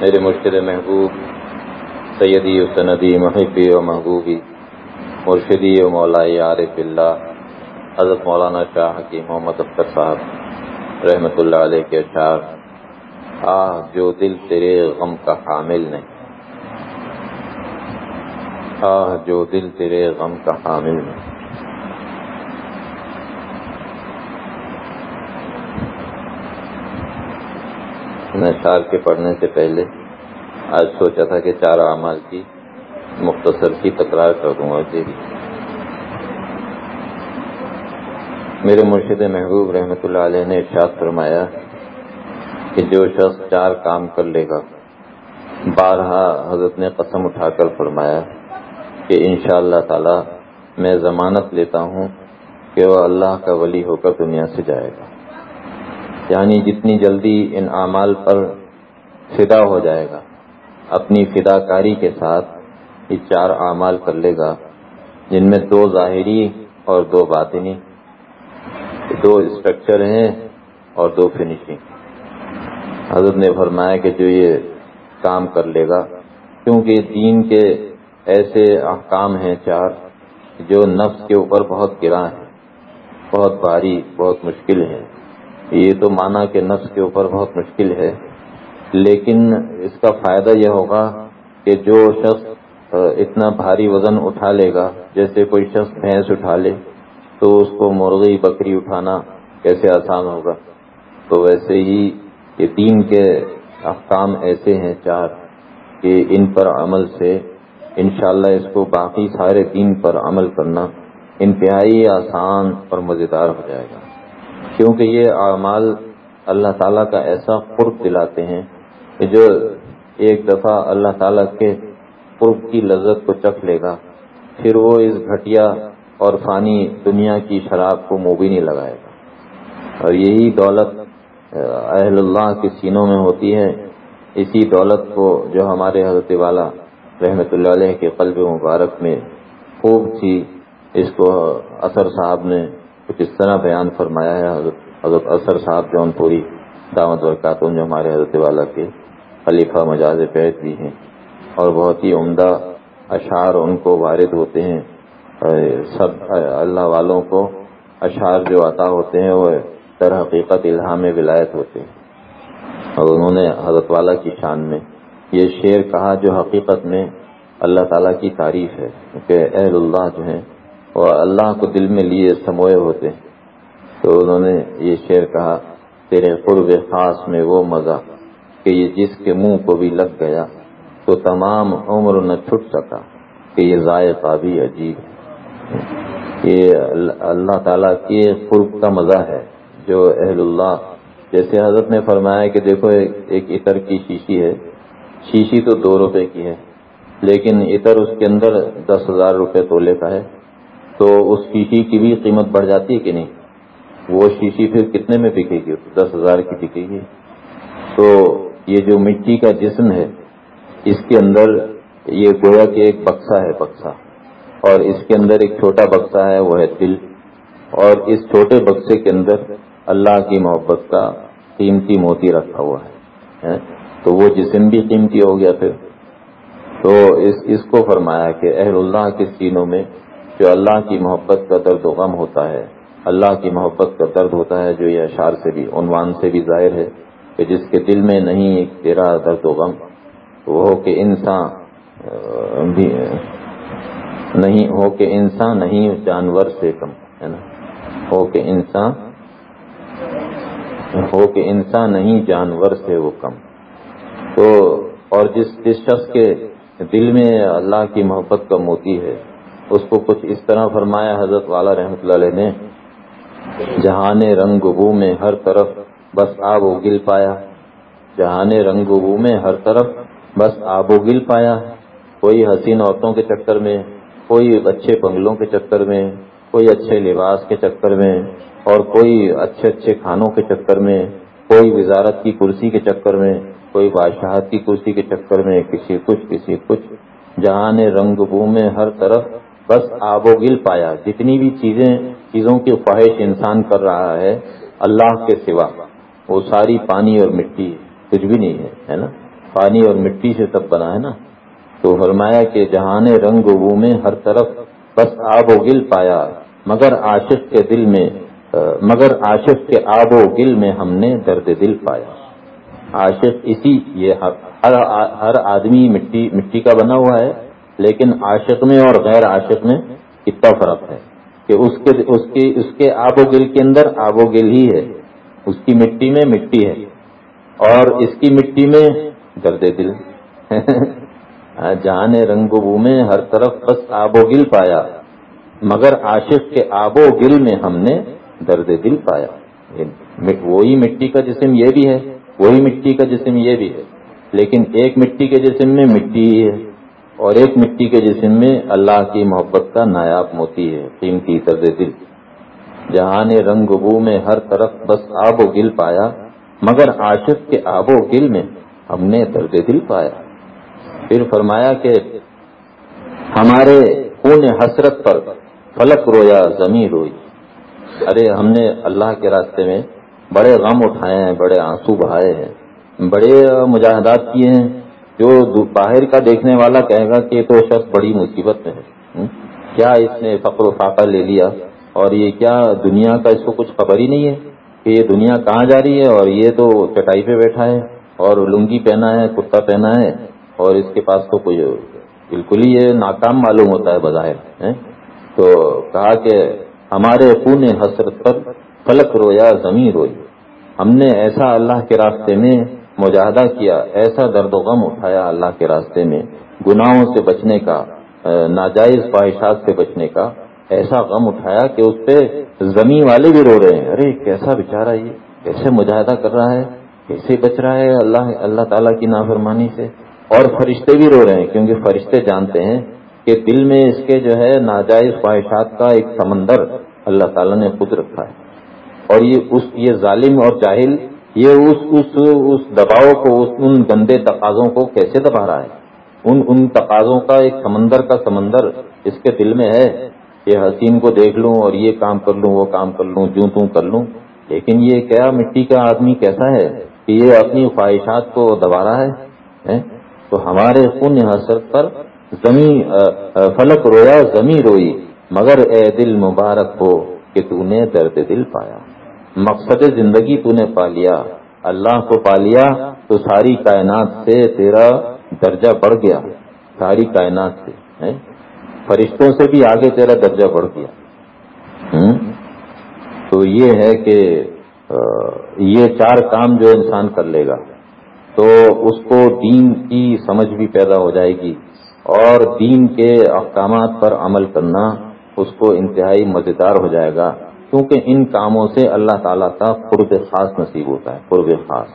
میرے مرشد محبوب، سیدی و سندی محبی و محبوبی، مرشدی و مولائی عارف اللہ، حضرت مولانا شاہ حکیم محمد اختر صاحب رحمۃ اللہ علیہ کے اشعار۔ آہ، جو دل تیرے غم کا حامل نہیں۔ آہ، جو دل تیرے غم کا حامل نہیں۔ میں اشعار کے پڑھنے سے پہلے آج سوچا تھا کہ چار اعمال کی مختصر کی تکرار کر دوں گا تیری جی۔ میرے مرشد محبوب رحمۃ اللہ علیہ نے ارشاد فرمایا کہ جو شخص چار کام کر لے گا، بارہا حضرت نے قسم اٹھا کر فرمایا کہ انشاء اللہ تعالی میں ضمانت لیتا ہوں کہ وہ اللہ کا ولی ہو کر دنیا سے جائے گا۔ یعنی جتنی جلدی ان اعمال پر فدا ہو جائے گا، اپنی فدا کاری کے ساتھ یہ چار اعمال کر لے گا، جن میں دو ظاہری اور دو باطنی۔ دو اسٹرکچر ہیں اور دو فنیشنگ حضرت نے فرمایا کہ جو یہ کام کر لے گا، کیونکہ دین کے ایسے احکام ہیں چار جو نفس کے اوپر بہت گراں ہیں، بہت بھاری، بہت مشکل ہے یہ تو مانا کہ نفس کے اوپر بہت مشکل ہے، لیکن اس کا فائدہ یہ ہوگا کہ جو شخص اتنا بھاری وزن اٹھا لے گا، جیسے کوئی شخص بھینس اٹھا لے، تو اس کو مرغی بکری اٹھانا کیسے آسان ہوگا؟ تو ویسے ہی یہ دین کے احکام ایسے ہیں چار کہ ان پر عمل سے انشاءاللہ اس کو باقی سارے دین پر عمل کرنا انتہائی آسان اور مزیدار ہو جائے گا۔ کیونکہ یہ اعمال اللہ تعالیٰ کا ایسا قرب دلاتے ہیں کہ جو ایک دفعہ اللہ تعالیٰ کے قرب کی لذت کو چکھ لے گا، پھر وہ اس گھٹیا اور فانی دنیا کی شراب کو منہ بھی نہیں لگائے گا۔ اور یہی دولت اہل اللہ کے سینوں میں ہوتی ہے۔ اسی دولت کو جو ہمارے حضرت والا رحمت اللہ علیہ کے قلب مبارک میں خوب تھی، اس کو اثر صاحب نے کچھ اس طرح بیان فرمایا ہے، حضرت حضرت اثر صاحب جون پوری دعوت برکاتون جو ہمارے حضرت والا کے خلیفہ مجاز پیٹ بھی ہیں، اور بہت ہی عمدہ اشعار ان کو وارد ہوتے ہیں۔ سب اللہ والوں کو اشعار جو عطا ہوتے ہیں، وہ در حقیقت الہام ولایت ہوتے ہیں۔ اور انہوں نے حضرت والا کی شان میں یہ شعر کہا جو حقیقت میں اللہ تعالیٰ کی تعریف ہے کیونکہ اہل اللہ جو ہیں وہ اللہ کو دل میں لیے سموئے ہوتے ہیں۔ تو انہوں نے یہ شعر کہا، تیرے قرب خاص میں وہ مزہ کہ یہ جس کے منہ کو بھی لگ گیا، تو تمام عمر نہ چھٹ سکا کہ یہ ذائقہ بھی عجیب ہے۔ یہ اللہ تعالیٰ کے قرب کا مزہ ہے جو اہل اللہ جیسے حضرت نے فرمایا کہ دیکھو ایک عطر کی شیشی ہے۔ شیشی تو دو روپے کی ہے، لیکن عطر اس کے اندر دس ہزار روپے تولے کا ہے۔ تو اس شیشی کی بھی قیمت بڑھ جاتی ہے کہ نہیں؟ وہ شیشی پھر کتنے میں بکے گی؟ دس ہزار کی بکے گی۔ تو یہ جو مٹی کا جسم ہے، اس کے اندر یہ گویا کہ ایک بکسا ہے، بکسا۔ اور اس کے اندر ایک چھوٹا بکسا ہے، وہ ہے دل۔ اور اس چھوٹے بکسے کے اندر اللہ کی محبت کا قیمتی موتی رکھا ہوا ہے تو وہ جسم بھی قیمتی ہو گیا پھر۔ تو اس اس کو فرمایا کہ اہل اللہ کے سینوں میں جو اللہ کی محبت کا درد و غم ہوتا ہے، اللہ کی محبت کا درد ہوتا ہے جو یہ اشعار سے بھی، عنوان سے بھی ظاہر ہے کہ جس کے دل میں نہیں تیرا درد و غم وہ ہو کہ انسان بھی، نہیں ہو کہ انسان نہیں، جانور سے کم، ہے نا؟ ہو کہ انسان ہو کہ انسان نہیں، جانور سے وہ کم۔ تو، اور جس جس شخص کے دل میں اللہ کی محبت کا موتی ہے اس کو کچھ اس طرح فرمایا حضرت والا رحمۃ اللہ علیہ نے، جہان رنگ بو میں ہر طرف بس آب و گل پایا، جہان رنگ بو میں ہر طرف بس آب و گل پایا، کوئی حسین عورتوں کے چکر میں، کوئی اچھے بنگلوں کے چکر میں، کوئی اچھے لباس کے چکر میں، اور کوئی اچھے اچھے کھانوں کے چکر میں، کوئی وزارت کی کرسی کے چکر میں، کوئی بادشاہت کی کرسی کے چکر میں، کسی کچھ کسی کچھ۔ جہاں نے رنگ بو میں ہر طرف بس آب و گل پایا۔ جتنی بھی چیزیں، چیزوں کی خواہش انسان کر رہا ہے، اللہ کے سوا، وہ ساری پانی اور مٹی، کچھ بھی نہیں ہے ہے نا؟ پانی اور مٹی سے سب بنا ہے نا؟ تو فرمایا کہ جہان رنگ و میں ہر طرف بس آب و گل پایا۔ مگر عاشق کے دل میں، مگر عاشق کے آب و گل میں ہم نے درد دل پایا۔ عاشق اسی یہ ہر ہر آدمی مٹی مٹی کا بنا ہوا ہے۔ لیکن عاشق میں اور غیر عاشق میں اتنا فرق ہے کہ اس کے، اس کی، اس کے آب و گل کے اندر آب و گل ہی ہے۔ اس کی مٹی میں مٹی ہے۔ اور اس کی مٹی میں درد دل۔ جہان رنگ بو میں ہر طرف بس آب و گل پایا۔ مگر عاشق کے آب و گل میں ہم نے درد دل پایا۔ وہی مٹی کا جسم یہ بھی ہے، وہی مٹی کا جسم یہ بھی ہے۔ لیکن ایک مٹی کے جسم میں مٹی ہی ہے۔ اور ایک مٹی کے جسم میں اللہ کی محبت کا نایاب موتی ہے، قیمتی درد دل۔ جہان رنگ بو میں ہر طرف بس آب و گل پایا، مگر عاشق کے آب و گل میں ہم نے درد دل پایا۔ پھر فرمایا کہ ہمارے خون حسرت پر فلک رویا زمین روئی۔ ارے، ہم نے اللہ کے راستے میں بڑے غم اٹھائے ہیں، بڑے آنسو بہائے ہیں، بڑے مجاہدات کیے ہیں۔ جو باہر کا دیکھنے والا کہے گا کہ تو شخص بڑی مصیبت میں ہے۔ کیا اس نے فقر و فاقہ لے لیا؟ اور یہ کیا دنیا کا اس کو کچھ خبر ہی نہیں ہے کہ یہ دنیا کہاں جا رہی ہے اور یہ تو چٹائی پہ بیٹھا ہے اور لنگی پہنا ہے، کرتا پہنا ہے اور اس کے پاس تو کوئی بالکل ہی یہ ناکام معلوم ہوتا ہے بظاہر تو کہا کہ ہمارے خون حسرت پر فلک رویا، زمین روئی۔ ہم نے ایسا اللہ کے راستے میں مجاہدہ کیا، ایسا درد و غم اٹھایا اللہ کے راستے میں، گناہوں سے بچنے کا ناجائز خواہشات سے بچنے کا ایسا غم اٹھایا کہ اس پہ زمین والے بھی رو رہے ہیں۔ ارے، کیسا بےچارا یہ؟ کیسے مجاہدہ کر رہا ہے؟ کیسے بچ رہا ہے اللہ اللہ تعالیٰ کی نافرمانی سے؟ اور فرشتے بھی رو رہے ہیں، کیونکہ فرشتے جانتے ہیں کہ دل میں اس کے جو ہے ناجائز خواہشات کا ایک سمندر اللہ تعالیٰ نے خود رکھا ہے۔ اور یہ اس، یہ ظالم اور جاہل یہ اس اس اس دباؤ کو، اس ان گندے تقاضوں کو کیسے دبا رہا ہے؟ ان ان تقاضوں کا ایک سمندر کا سمندر اس کے دل میں ہے کہ حسین کو دیکھ لوں اور یہ کام کر لوں، وہ کام کر لوں، جوں توں کر لوں۔ لیکن یہ کیا مٹی کا آدمی کیسا ہے کہ یہ اپنی خواہشات کو دبا رہا ہے؟ تو ہمارے خون حسرت پر زمین فلک رویا، زمین روئی، مگر اے دل مبارک ہو کہ تو نے درد دل پایا۔ مقصد زندگی تو نے پا لیا۔ اللہ کو پا لیا تو ساری کائنات سے تیرا درجہ بڑھ گیا۔ ساری کائنات سے فرشتوں سے بھی آگے تیرا درجہ بڑھ گیا۔ تو یہ ہے کہ یہ چار کام جو انسان کر لے گا، تو اس کو دین کی سمجھ بھی پیدا ہو جائے گی۔ اور دین کے احکامات پر عمل کرنا اس کو انتہائی مزیدار ہو جائے گا۔ کیونکہ ان کاموں سے اللہ تعالیٰ کا قرب خاص نصیب ہوتا ہے، قرب خاص۔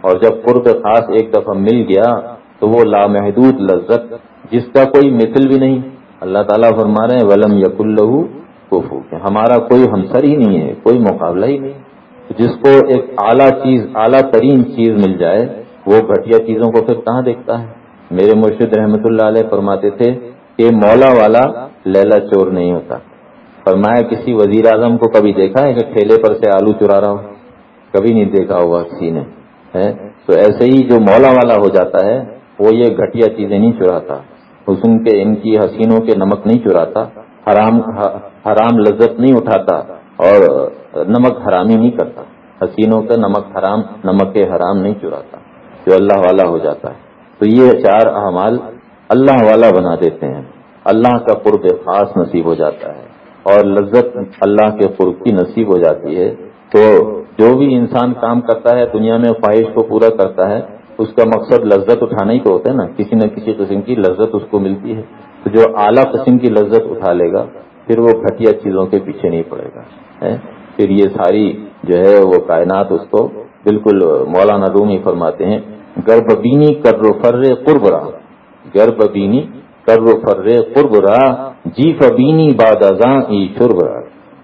اور جب قرب خاص ایک دفعہ مل گیا تو وہ لامحدود لذت، جس کا کوئی مثل بھی نہیں۔ اللہ تعالیٰ فرما رہے ہیں، ولم یق اللہ کوفو ہمارا کوئی ہمسر ہی نہیں ہے، کوئی مقابلہ ہی نہیں۔ جس کو ایک اعلیٰ چیز، اعلیٰ ترین چیز مل جائے، وہ گھٹیا چیزوں کو پھر کہاں دیکھتا ہے؟ میرے مرشد رحمت اللہ علیہ فرماتے تھے کہ مولا والا لیلا چور نہیں ہوتا۔ فرمایا کسی وزیر اعظم کو کبھی دیکھا ہے کہ ٹھیلے پر سے آلو چرا رہا ہو؟ کبھی نہیں دیکھا ہوگا کسی نے تو ایسے ہی جو مولا والا ہو جاتا ہے، وہ یہ گھٹیا چیزیں نہیں چراتا۔ حسن کے، ان کی حسینوں کے نمک نہیں چراتا، حرام حرام لذت نہیں اٹھاتا اور نمک حرامی نہیں کرتا۔ حسینوں کا نمک حرام، نمک کے حرام نہیں چراتا، جو اللہ والا ہو جاتا ہے۔ تو یہ چار اعمال اللہ والا بنا دیتے ہیں۔ اللہ کا قرب خاص نصیب ہو جاتا ہے۔ اور لذت اللہ کے قرب کی نصیب ہو جاتی ہے، تو جو بھی انسان کام کرتا ہے، دنیا میں خواہش کو پورا کرتا ہے، اس کا مقصد لذت اٹھانا ہی تو ہوتا ہے نا۔ کسی نہ کسی قسم کی لذت اس کو ملتی ہے۔ تو جو اعلیٰ قسم کی لذت اٹھا لے گا، پھر وہ گھٹیا چیزوں کے پیچھے نہیں پڑے گا۔ پھر یہ ساری جو ہے وہ کائنات اس کو بالکل مولانا رومی فرماتے ہیں گرب بینی کر فر قرب رہا کر فر قرب رہا جی فبینی باد ازاں شرب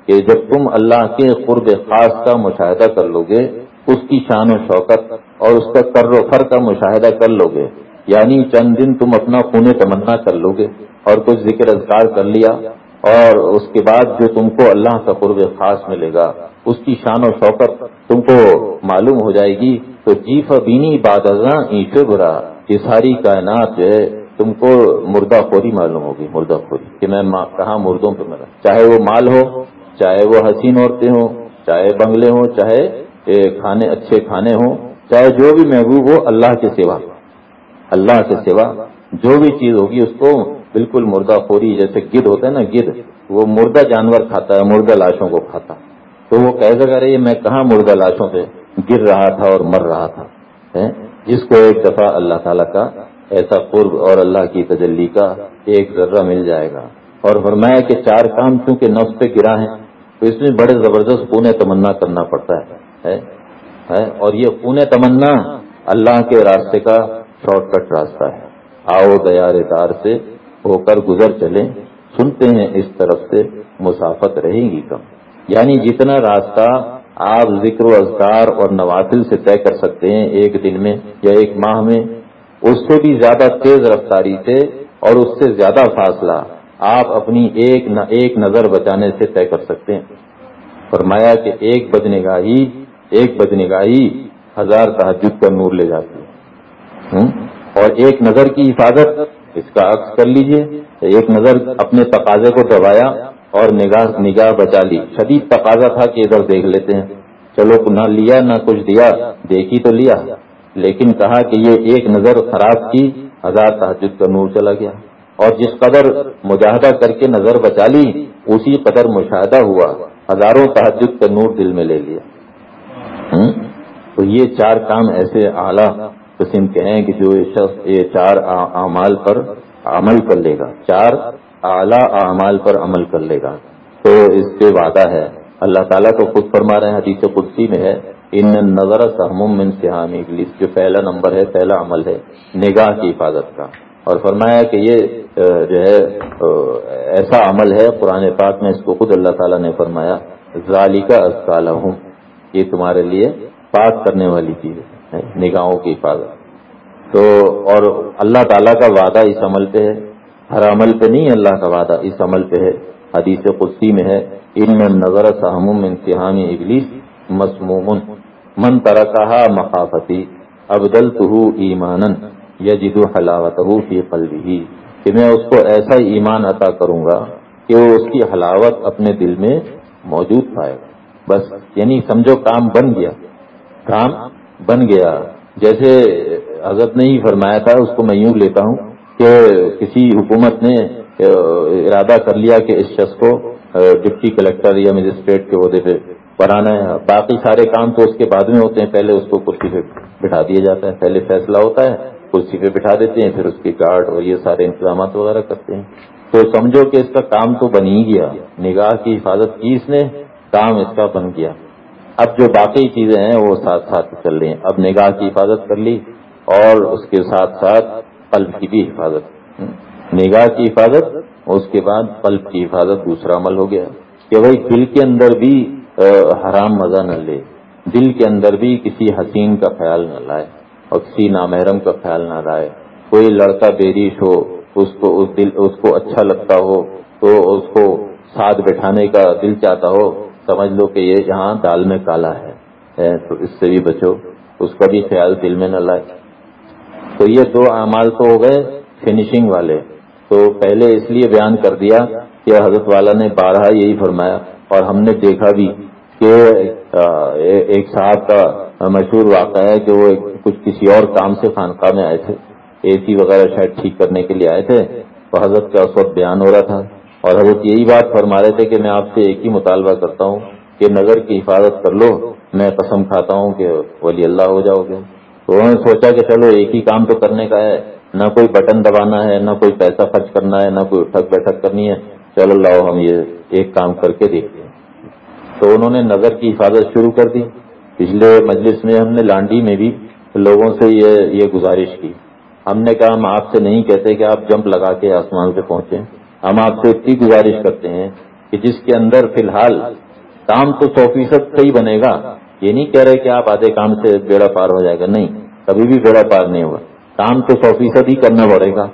کہ جب تم اللہ کے قرب خاص کا مشاہدہ کر لو گے اس کی شان و شوکت اور اس کا کر و فر کا مشاہدہ کر لو گے یعنی چند دن تم اپنا خون تمنا کر لو گے اور کچھ ذکر اذکار کر لیا اور اس کے بعد جو تم کو اللہ کا قرب خاص ملے گا، اس کی شان و شوکت تم کو معلوم ہو جائے گی۔ تو جیف بینی بادزاں اینٹ برا یہ ساری کائنات جو ہے تم کو مردہ خوری معلوم ہوگی، مردہ خوری، کہ میں کہاں مردوں پہ مرا؟ چاہے وہ مال ہو، چاہے وہ حسین عورتیں ہوں، چاہے بنگلے ہوں، چاہے کھانے، اچھے کھانے ہوں، چاہے جو بھی محبوب ہو، اللہ کے سوا، اللہ کے سوا، جو بھی چیز ہوگی، اس کو بالکل مردہ خوری جیسے گد ہوتا ہے نا، گد، وہ مردہ جانور کھاتا ہے، مردہ لاشوں کو کھاتا تو وہ کیسے کر رہی ہے میں کہاں مردہ لاشوں پہ گر رہا تھا اور مر رہا تھا؟ جس کو ایک دفعہ اللہ تعالیٰ کا ایسا قرب اور اللہ کی تجلی کا ایک ذرہ مل جائے گا۔ اور فرمایا کہ چار کام کیونکہ نفس پہ گرا ہے تو اس میں بڑے زبردست پونے تمنا کرنا پڑتا ہے اور یہ پونے تمنا اللہ کے راستے کا شارٹ کٹ راستہ ہے۔ آؤ دیار دار سے ہو کر گزر چلیں، سنتے ہیں اس طرف سے مسافت رہے گی کم۔ یعنی جتنا راستہ آپ ذکر و اذکار اور نوافل سے طے کر سکتے ہیں، ایک دن میں یا ایک ماہ میں اس سے بھی زیادہ تیز رفتاری سے اور اس سے زیادہ فاصلہ آپ اپنی ایک نہ ایک نظر بچانے سے طے کر سکتے ہیں۔ فرمایا کہ ایک بدنگاہی ایک بدنگاہی ہزار تحجد کا نور لے جاتی ہے۔ اور ایک نظر کی حفاظت، اس کا عکس کر لیجیے ایک نظر اپنے تقاضے کو دبایا اور نگاہ نگاہ بچا لی۔ شدید تقاضا تھا کہ ادھر دیکھ لیتے ہیں۔ چلو نہ لیا، نہ کچھ دیا دیکھی تو لیا۔ لیکن کہا کہ یہ ایک نظر خراب کی، ہزار تحجد کا نور چلا گیا۔ اور جس قدر مجاہدہ کر کے نظر بچا لی، اسی قدر مشاہدہ ہوا۔ ہزاروں تحجد کا نور دل میں لے لیا۔ تو یہ چار کام ایسے اعلیٰ قسم کے ہیں کہ جو یہ شخص یہ چار اعمال پر عمل کر لے گا۔ چار اعلیٰ اعمال پر عمل کر لے گا۔ تو اس سے وعدہ ہے۔ اللہ تعالیٰ تو خود فرما رہے ہیں، حدیث قدسی میں ہے۔ ان نظر سہم من سہام ابلیس جو پہلا نمبر ہے، پہلا عمل ہے، نگاہ کی حفاظت کا۔ اور فرمایا کہ یہ جو ہے ایسا عمل ہے، قرآن پاک میں اس کو خود اللہ تعالیٰ نے فرمایا ظالی کا اسکال یہ تمہارے لیے پاک کرنے والی چیز ہے، نگاہوں کی حفاظت۔ تو، اور اللہ تعالیٰ کا وعدہ اس عمل پہ ہے۔ ہر عمل پہ نہیں، اللہ کا وعدہ اس عمل پہ ہے۔ حدیث قدسی میں ہے، ان نظر سہم انتہام ابلیس مسمومن۔ من ترکہ مخافتی ابدل تو ایمان یا جدو حلاوت فی قلبی کہ میں اس کو ایسا ایمان عطا کروں گا کہ وہ اس کی حلاوت اپنے دل میں موجود پائے۔ گا بس یعنی سمجھو کام بن گیا۔ کام بن گیا۔ جیسے حضرت نے ہی فرمایا تھا، اس کو میں یوں لیتا ہوں کہ کسی حکومت نے ارادہ کر لیا کہ اس شخص کو ڈپٹی کلیکٹر یا مجسٹریٹ کے عہدے پہ پڑھانا ہے۔ باقی سارے کام تو اس کے بعد میں ہوتے ہیں۔ پہلے اس کو کرسی پہ بٹھا دیا جاتا ہے پہلے فیصلہ ہوتا ہے، کرسی پہ بٹھا دیتے ہیں، پھر اس کی گارڈ اور یہ سارے انتظامات وغیرہ کرتے ہیں۔ تو سمجھو کہ اس کا کام تو بن ہی گیا۔ نگاہ کی حفاظت کی اس نے، کام اس کا بن گیا۔ اب جو باقی چیزیں ہیں، وہ ساتھ ساتھ چل رہی ہیں۔ اب نگاہ کی حفاظت کر لی اور اس کے ساتھ ساتھ قلب کی بھی حفاظت۔ نگاہ کی حفاظت، اس کے بعد قلب کی حفاظت دوسرا عمل ہو گیا۔ کہ بھائی دل کے اندر بھی حرام مزہ نہ لے۔ دل کے اندر بھی کسی حسین کا خیال نہ لائے اور کسی نامحرم کا خیال نہ لائے۔ کوئی لڑکا بیریش ہو، اس کو اس دل، اس کو اچھا لگتا ہو، تو اس کو ساتھ بٹھانے کا دل چاہتا ہو، سمجھ لو کہ یہ یہاں دال میں کالا ہے تو اس سے بھی بچو، اس کا بھی خیال دل میں نہ لائے۔ تو یہ دو اعمال تو ہو گئے فنیشنگ والے۔ تو پہلے اس لیے بیان کر دیا کہ حضرت والا نے بارہا یہی فرمایا اور ہم نے دیکھا بھی کہ ایک صاحب کا مشہور واقعہ ہے کہ وہ کچھ کسی اور کام سے خانقاہ میں آئے تھے۔ اے سی وغیرہ شاید ٹھیک کرنے کے لیے آئے تھے۔ تو حضرت کا اس وقت بیان ہو رہا تھا۔ اور حضرت یہی بات فرما رہے تھے کہ میں آپ سے ایک ہی مطالبہ کرتا ہوں کہ نظر کی حفاظت کر لو۔ میں قسم کھاتا ہوں کہ ولی اللہ ہو جاؤ گے۔ تو انہوں نے سوچا کہ چلو ایک ہی کام تو کرنے کا ہے۔ نہ کوئی بٹن دبانا ہے، نہ کوئی پیسہ خرچ کرنا ہے، نہ کوئی اٹھک بیٹھک کرنی ہے۔ چلو لاؤ ہم یہ ایک کام کر کے دیکھتے ہیں۔ تو انہوں نے نظر کی حفاظت شروع کر دی۔ پچھلے مجلس میں ہم نے لانڈی میں بھی لوگوں سے یہ یہ گزارش کی۔ ہم نے کہا، ہم آپ سے نہیں کہتے کہ آپ جمپ لگا کے آسمان پہ پہنچے ہم آپ سے اتنی گزارش کرتے ہیں کہ جس کے اندر فی الحال کام تو سو فیصد سے ہی بنے گا، یہ نہیں کہہ رہے کہ آپ آدھے کام سے بیڑا پار ہو جائے گا۔ نہیں، کبھی بھی بیڑا پار نہیں ہوگا۔ کام تو سو فیصد ہی کرنا پڑے گا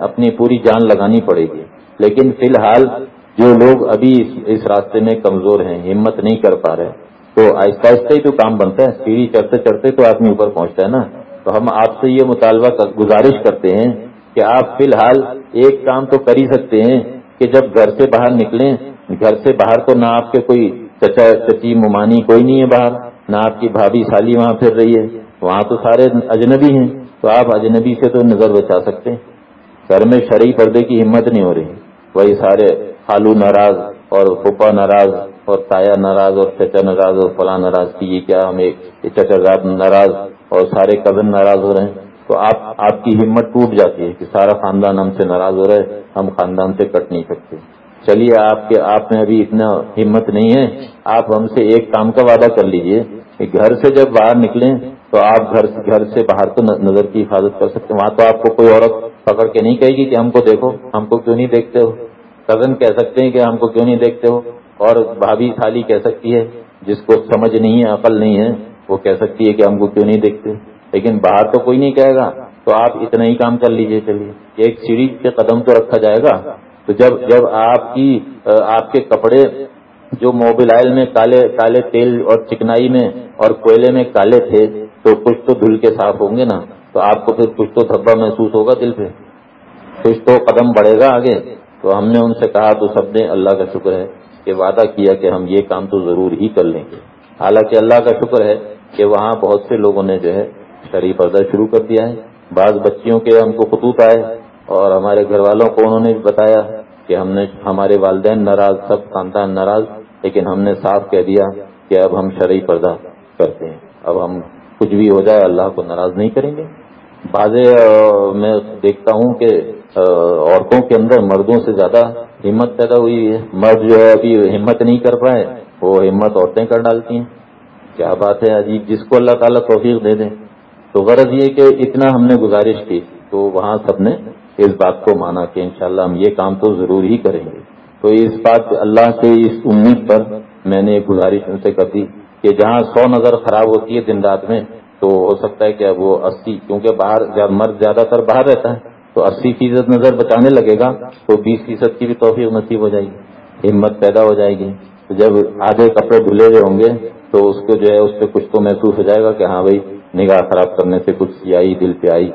اپنی پوری جان لگانی پڑے گی۔ لیکن فی الحال جو لوگ ابھی اس راستے میں کمزور ہیں، ہمت نہیں کر پا رہے، تو آہستہ آہستہ ہی تو کام بنتا ہے، سیڑھی چڑھتے چڑھتے تو آدمی اوپر پہنچتا ہے نا۔ تو ہم آپ سے یہ مطالبہ گزارش کرتے ہیں کہ آپ فی الحال ایک کام تو کر ہی سکتے ہیں کہ جب گھر سے باہر نکلیں، گھر سے باہر تو نہ آپ کے کوئی چچا، چچی، ممانی کوئی نہیں ہے باہر، نہ آپ کی بھابھی سالی وہاں پھر رہی ہے، وہاں تو سارے اجنبی ہیں۔ تو آپ اجنبی سے تو نظر بچا سکتے ہیں۔ گھر میں شرعی پردے کی ہمت نہیں ہو رہی۔ وہی سارے خالو ناراض اور پھوپا ناراض اور تایا ناراض اور چچا ناراض اور فلاں ناراض کی یہ کیا ہمیں چچا ناراض اور سارے کزن ناراض ہو رہے ہیں۔ تو آپ آپ کی ہمت ٹوٹ جاتی ہے کہ سارا خاندان ہم سے ناراض ہو رہا ہے، ہم خاندان سے کٹ نہیں سکتے۔ چلیے، آپ کے، آپ میں ابھی اتنا ہمت نہیں ہے، آپ ہم سے ایک کام کا وعدہ کر لیجیے کہ گھر سے جب باہر نکلیں تو آپ گھر گھر سے باہر تو نظر کی حفاظت کر سکتے ہیں۔ وہاں تو آپ کو کوئی عورت پکڑ کے نہیں کہے گی کہ ہم کو دیکھو، ہم کو کیوں نہیں دیکھتے ہو؟ کزن کہہ سکتے ہیں کہ ہم کو کیوں نہیں دیکھتے ہو؟ اور بھابھی سالی کہہ سکتی ہے، جس کو سمجھ نہیں ہے، عقل نہیں ہے، وہ کہہ سکتی ہے کہ ہم کو کیوں نہیں دیکھتے۔ لیکن باہر تو کوئی نہیں کہے گا۔ تو آپ اتنا ہی کام کر لیجیے، چلیے۔ ایک سیڑھی کے قدم تو رکھا جائے گا۔ تو جب جب آپ کی آپ کے کپڑے جو موبائل میں کالے کالے تیل اور چکنائی میں اور کوئلے میں کالے تھے، تو کچھ تو دھل کے صاف ہوں گے نا۔ تو آپ کو پھر کچھ تو دھبا محسوس ہوگا دل پہ۔ کچھ تو قدم بڑھے گا آگے۔ تو ہم نے ان سے کہا، تو سب نے اللہ کا شکر ہے کہ وعدہ کیا کہ ہم یہ کام تو ضرور ہی کر لیں گے۔ حالانکہ اللہ کا شکر ہے کہ وہاں بہت سے لوگوں نے جو ہے شریف پردہ شروع کر دیا ہے۔ بعض بچیوں کے ہم کو خطوط آئے اور ہمارے گھر والوں کو انہوں نے بتایا کہ ہم نے ہمارے والدین ناراض، سب خاندان ناراض، لیکن ہم نے صاف کہہ دیا کہ اب ہم شرعی پردہ کرتے ہیں۔ اب ہم کچھ بھی ہو جائے، اللہ کو ناراض نہیں کریں گے۔ بعض میں دیکھتا ہوں کہ عورتوں کے اندر مردوں سے زیادہ ہمت پیدا ہوئی ہے۔ مرد جو ہے ابھی ہمت نہیں کر پائے، وہ ہمت عورتیں کر ڈالتی ہیں۔ کیا بات ہے عجیب، جس کو اللہ تعالیٰ توفیق دے دیں تو غرض یہ کہ اتنا ہم نے گزارش کی، تو وہاں سب نے اس بات کو مانا کہ انشاءاللہ ہم یہ کام تو ضرور ہی کریں گے۔ تو اس بات اللہ کے اس امید پر میں نے گزارش ان سے کر دی کہ جہاں سو نظر خراب ہوتی ہے دن رات میں تو ہو سکتا ہے کہ وہ اسی، کیونکہ باہر مرد زیادہ تر باہر رہتا ہے، تو اسی فیصد نظر بچانے لگے گا، تو بیس فیصد کی بھی توفیق نصیب ہو جائے گی، ہمت پیدا ہو جائے گی۔ تو جب آدھے کپڑے دھلے ہوئے ہوں گے، تو اس کو جو ہے، اس پہ کچھ تو محسوس ہو جائے گا کہ ہاں بھائی، نگاہ خراب کرنے سے کچھ سیاہی دل پہ آئی،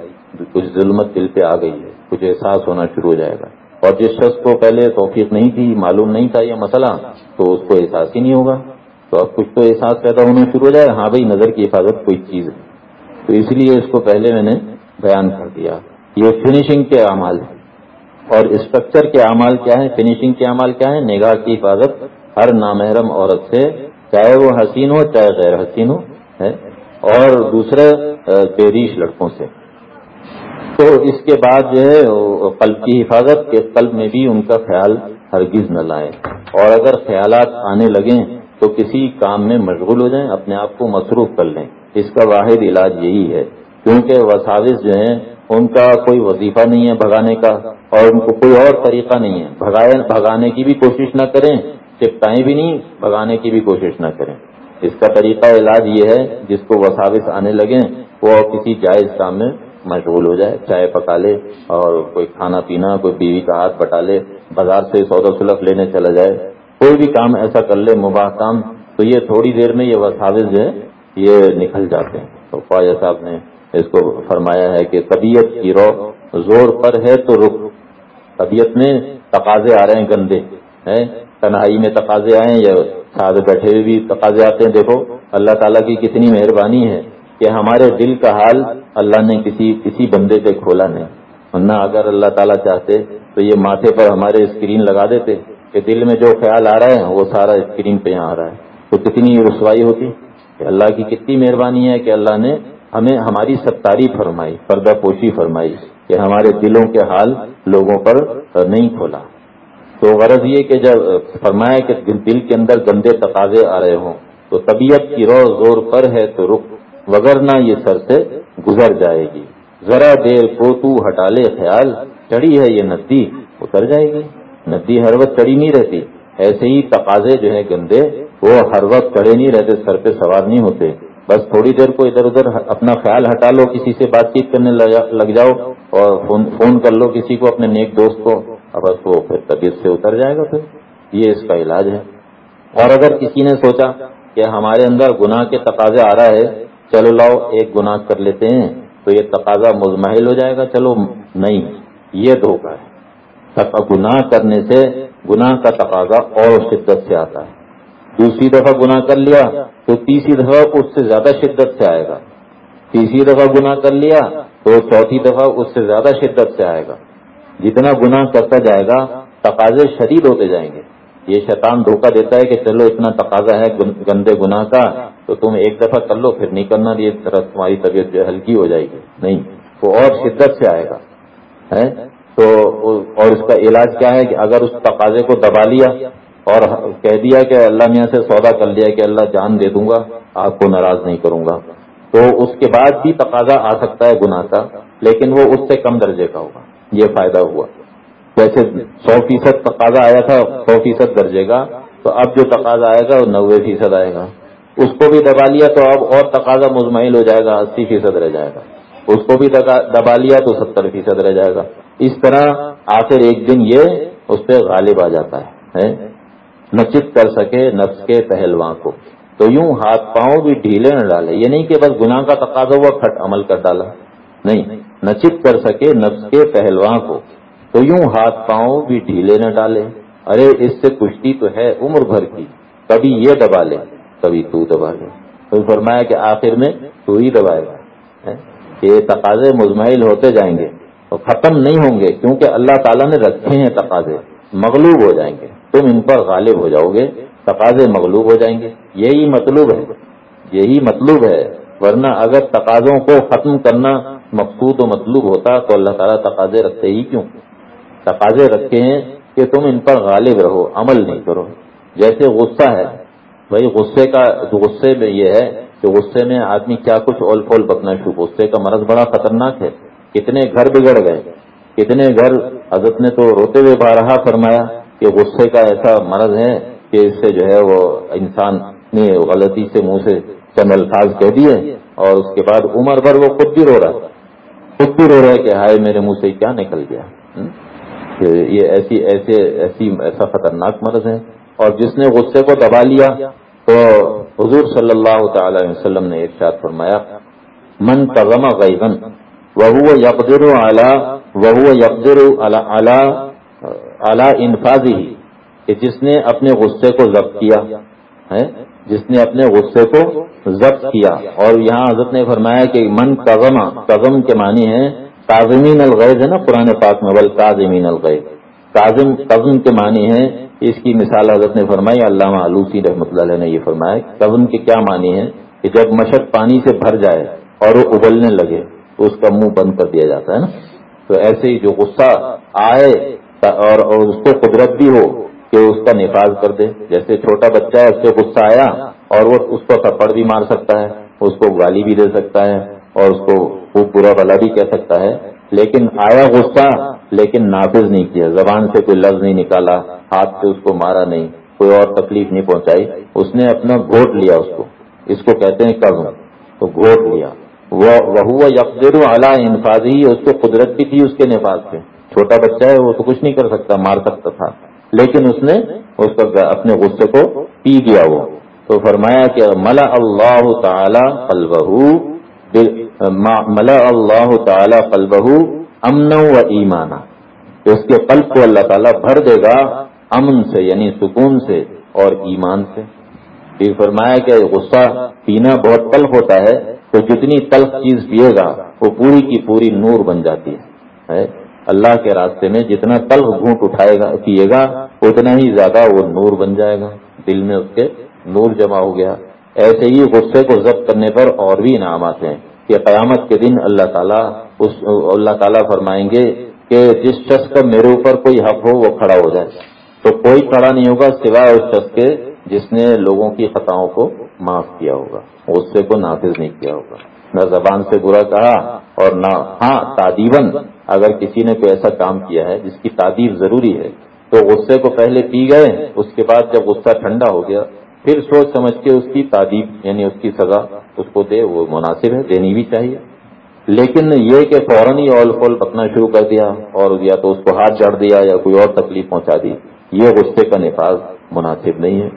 کچھ ظلمت دل پہ آ گئی ہے، کچھ احساس ہونا شروع ہو جائے گا۔ اور جس شخص کو پہلے توفیق نہیں تھی، معلوم نہیں تھا یہ مسئلہ، تو اس کو احساس ہی نہیں ہوگا۔ تو اب کچھ تو احساس پیدا ہونا شروع ہو جائے ہاں بھائی نظر کی حفاظت کوئی چیز ہے۔ تو اس لیے اس کو پہلے میں نے بیان کر دیا۔ یہ فنیشنگ کے اعمال ہے اور اسٹرکچر کے اعمال کیا ہے فنیشنگ کے اعمال کیا ہے نگاہ کی حفاظت ہر نامحرم عورت سے، چاہے وہ حسین ہو، چاہے غیر حسین ہو، ہے۔ اور دوسرے بیریش لڑکوں سے۔ تو اس کے بعد جو ہے قلب کی حفاظت کے قلب میں بھی ان کا خیال ہرگز نہ لائے اور اگر خیالات آنے لگیں تو کسی کام میں مشغول ہو جائیں، اپنے آپ کو مصروف کر لیں۔ اس کا واحد علاج یہی ہے۔ کیونکہ وساوس جو ہیں، ان کا کوئی وظیفہ نہیں ہے بھگانے کا، اور ان کو کوئی اور طریقہ نہیں ہے۔ بھگائے بھگانے کی بھی کوشش نہ کریں چپٹائیں بھی نہیں، بھگانے کی بھی کوشش نہ کریں۔ اس کا طریقہ علاج یہ ہے، جس کو وساوس آنے لگیں، وہ کسی جائز کام میں مشغول ہو جائے۔ چائے پکا لے، اور کوئی کھانا پینا، کوئی بیوی کا ہاتھ بٹا لے، بازار سے سودا سلف لینے چلا جائے۔ کوئی بھی کام ایسا کر لے، مباح کام، تو یہ تھوڑی دیر میں یہ وساوس جو ہے، یہ نکل جاتے ہیں۔ تو خواجہ صاحب نے اس کو فرمایا ہے کہ طبیعت کی رو زور پر ہے تو رک طبیعت میں تقاضے آ رہے ہیں، گندے تنہائی میں تقاضے آئے ہیں یا ساتھ بیٹھے ہوئے بھی تقاضے آتے ہیں۔ دیکھو، اللہ تعالیٰ کی کتنی مہربانی ہے کہ ہمارے دل کا حال اللہ نے کسی کسی بندے سے کھولا نہیں۔ ورنہ اگر اللہ تعالیٰ چاہتے تو یہ ماتھے پر ہمارے اسکرین لگا دیتے۔ کہ دل میں جو خیال آ رہا ہے، وہ سارا اسکرین پہ یہاں آ رہا ہے۔ تو کتنی رسوائی ہوتی کہ اللہ کی کتنی مہربانی ہے کہ اللہ نے ہمیں، ہماری ستاری فرمائی، پردہ پوشی فرمائی کہ ہمارے دلوں کے حال لوگوں پر نہیں کھولا۔ تو غرض یہ کہ جب فرمایا کہ دل کے اندر گندے تقاضے آ رہے ہوں، تو طبیعت کی رو زور پر ہے تو رک وگرنا یہ سر سے گزر جائے گی۔ ذرا دیر کو تو ہٹا لے خیال، چڑھی ہے یہ ندی اتر جائے گی۔ ندی ہر وقت چڑھی نہیں رہتی۔ ایسے ہی تقاضے جو ہیں گندے، وہ ہر وقت چڑھے نہیں رہتے، سر پہ سوار نہیں ہوتے۔ بس تھوڑی دیر کو ادھر ادھر اپنا خیال ہٹا لو، کسی سے بات چیت کرنے لگ جاؤ اور فون کر لو کسی کو، اپنے نیک دوست کو۔ بس وہ پھر طبیعت سے اتر جائے گا پھر۔ یہ اس کا علاج ہے۔ اور اگر کسی نے سوچا کہ ہمارے اندر گناہ کے تقاضے آ رہا ہے، چلو لاؤ، ایک گناہ کر لیتے ہیں، تو یہ تقاضا مزمحل ہو جائے گا۔ چلو، نہیں، یہ دھوکہ ہے۔ گناہ کرنے سے گناہ کا تقاضا اور شدت سے آتا ہے۔ دوسری دفعہ گناہ کر لیا تو تیسری دفعہ اس سے زیادہ شدت سے آئے گا۔ تیسری دفعہ گناہ کر لیا تو چوتھی دفعہ اس سے زیادہ شدت سے آئے گا۔ جتنا گناہ کرتا جائے گا، تقاضے شدید ہوتے جائیں گے۔ یہ شیطان دھوکہ دیتا ہے کہ چلو اتنا تقاضا ہے گندے گناہ کا تو تم ایک دفعہ کر لو، پھر نہیں کرنا، یہ طرح تمہاری طبیعت جو ہلکی ہو جائے گی۔ نہیں، وہ اور شدت سے آئے گا۔ تو اور اس کا علاج کیا ہے کہ اگر اس تقاضے کو دبا لیا اور کہہ دیا کہ اللہ میاں سے سودا کر لیا کہ اللہ جان دے دوں گا، آپ کو ناراض نہیں کروں گا۔ تو اس کے بعد بھی تقاضا آ سکتا ہے گناہ کا، لیکن وہ اس سے کم درجے کا ہوگا۔ یہ فائدہ ہوا۔ ویسے سو فیصد تقاضا آیا تھا، سو فیصد درجے کا۔ تو اب جو تقاضا آئے گا، وہ نوے فیصد آئے گا۔ اس کو بھی دبا لیا تو اب اور تقاضا مزمحل ہو جائے گا، اسی فیصد رہ جائے گا۔ اس کو بھی دبا لیا تو ستر فیصد رہ جائے گا۔ اس طرح آخر ایک دن یہ اس پہ غالب آ جاتا ہے نچت کر سکے نفس کے پہلواں کو۔ تو یوں ہاتھ پاؤں بھی ڈھیلے نہ ڈالے، یہ نہیں کہ بس گناہ کا تقاضا ہوا، کھٹ عمل کر ڈالا۔ نہیں نچت کر سکے نفس کے پہلواں کو۔ تو یوں ہاتھ پاؤں بھی ڈھیلے نہ ڈالے۔ ارے، اس سے کشتی تو ہے عمر بھر کی، کبھی یہ دبا لے، کبھی تو دبا لے۔ تو فرمایا کہ آخر میں تو ہی دبائے گا یہ تقاضے مزمحل ہوتے جائیں گے تو ختم نہیں ہوں گے کیونکہ اللہ تعالیٰ نے رکھے ہیں تقاضے، مغلوب ہو جائیں گے۔ تم ان پر غالب ہو جاؤ گے، تقاضے مغلوب ہو جائیں گے۔ یہی مطلوب ہے، یہی مطلوب ہے۔ ورنہ اگر تقاضوں کو ختم کرنا مقصود و مطلوب ہوتا تو اللہ تعالیٰ تقاضے رکھتے ہی کیوں؟ تقاضے رکھے ہیں کہ تم ان پر غالب رہو، عمل نہیں کرو۔ جیسے غصہ ہے، بھائی غصے کا، غصے میں یہ ہے کہ غصے میں آدمی کیا کچھ اول پول بکنا شروع غصے کا مرض بڑا خطرناک ہے۔ کتنے گھر بگڑ گئے۔ کتنے گھر حضرت نے تو روتے ہوئے بارہا فرمایا کہ غصے کا ایسا مرض ہے کہ اس سے جو ہے وہ انسان نے غلطی سے منہ سے چند الفاظ کہہ دیے اور اس کے بعد عمر بھر وہ خود بھی رو رہا خود بھی رو رہا ہے کہ ہائے میرے منہ سے کیا نکل گیا۔ یہ ایسی ایسے ایسی ایسا خطرناک مرض ہے۔ اور جس نے غصے کو دبا لیا تو حضور صلی اللہ تعالی وسلم نے ارشاد فرمایا، من تغم غیبن وہ یقدر اعلی وہ یقدر اعلی اعلی انفاظی کہ جس نے اپنے غصے کو ضبط کیا ہے جس نے اپنے غصے کو ضبط کیا۔ اور یہاں حضرت نے فرمایا کہ من قزم قزم کے معنی ہے تعظمین الغیز ہے نا؟ پرانے پاک میں بل تعظمین الغیز تعظم قزم کے معنی ہے اس کی مثال حضرت نے فرمائی، علامہ آلوسی رحمۃ اللہ علیہ نے یہ فرمایا قزم کے کیا معنی ہے کہ جب مشق پانی سے بھر جائے اور وہ ابلنے لگے، تو اس کا منہ بند کر دیا جاتا ہے نا؟ تو ایسے ہی جو غصہ آئے اور اس کو قدرت بھی ہو کہ اس کا نفاذ کر دے۔ جیسے چھوٹا بچہ ہے، اس سے غصہ آیا اور وہ اس کو تھپڑ بھی مار سکتا ہے، اس کو گالی بھی دے سکتا ہے اور اس کو خوب برا بلا بھی کہہ سکتا ہے۔ لیکن آیا غصہ، لیکن نافذ نہیں کیا، زبان سے کوئی لفظ نہیں نکالا۔ ہاتھ سے اس کو مارا نہیں، کوئی اور تکلیف نہیں پہنچائی۔ اس نے اپنا گھوٹ لیا اس کو۔ اس کو کہتے ہیں قزم تو گھوٹ لیا۔ وہ یکجر اعلیٰ انفاظ ہی اس کو قدرت بھی تھی، اس کے نفاذ سے۔ چھوٹا بچہ ہے، وہ تو کچھ نہیں کر سکتا، مار سکتا تھا۔ لیکن اس نے اس کا اپنے غصے کو پی گیا وہ۔ تو فرمایا کہ ملا اللہ تعالی پلبہ ملا اللہ تعالی پلبہ امن و ایمانا۔ اس کے قلب کو اللہ تعالیٰ بھر دے گا امن سے یعنی سکون سے اور ایمان سے۔ پھر فرمایا کہ غصہ پینا بہت تلخ ہوتا ہے، تو جتنی تلخ چیز پیے گا، وہ پوری کی پوری نور بن جاتی ہے۔ اللہ کے راستے میں جتنا تلخ گھونٹ اٹھائے گا، پیے گا، اتنا ہی زیادہ وہ نور بن جائے گا۔ دل میں اس کے نور جمع ہو گیا۔ ایسے ہی غصے کو ضبط کرنے پر اور بھی انعامات ہیں کہ قیامت کے دن اللہ تعالیٰ اس، اللہ تعالیٰ فرمائیں گے کہ جس شخص کا میرے اوپر کوئی حق ہو، وہ کھڑا ہو جائے۔ تو کوئی کھڑا نہیں ہوگا سوائے اس شخص کے جس نے لوگوں کی خطاؤں کو معاف کیا ہوگا، غصے کو نافذ نہیں کیا ہوگا۔ نہ زبان سے برا کہا اور نہ ہاں تعدیبن اگر کسی نے کوئی ایسا کام کیا ہے جس کی تعدیب ضروری ہے، تو غصے کو پہلے پی گئے، اس کے بعد جب غصہ ٹھنڈا ہو گیا، پھر سوچ سمجھ کے اس کی تعدیب یعنی اس کی سزا اس کو دے، وہ مناسب ہے، دینی بھی چاہیے۔ لیکن یہ کہ فوراً ہی اول فول پکنا شروع کر دیا اور یا تو اس کو ہاتھ جڑ دیا یا کوئی اور تکلیف پہنچا دی یہ غصے کا نفاذ مناسب نہیں ہے۔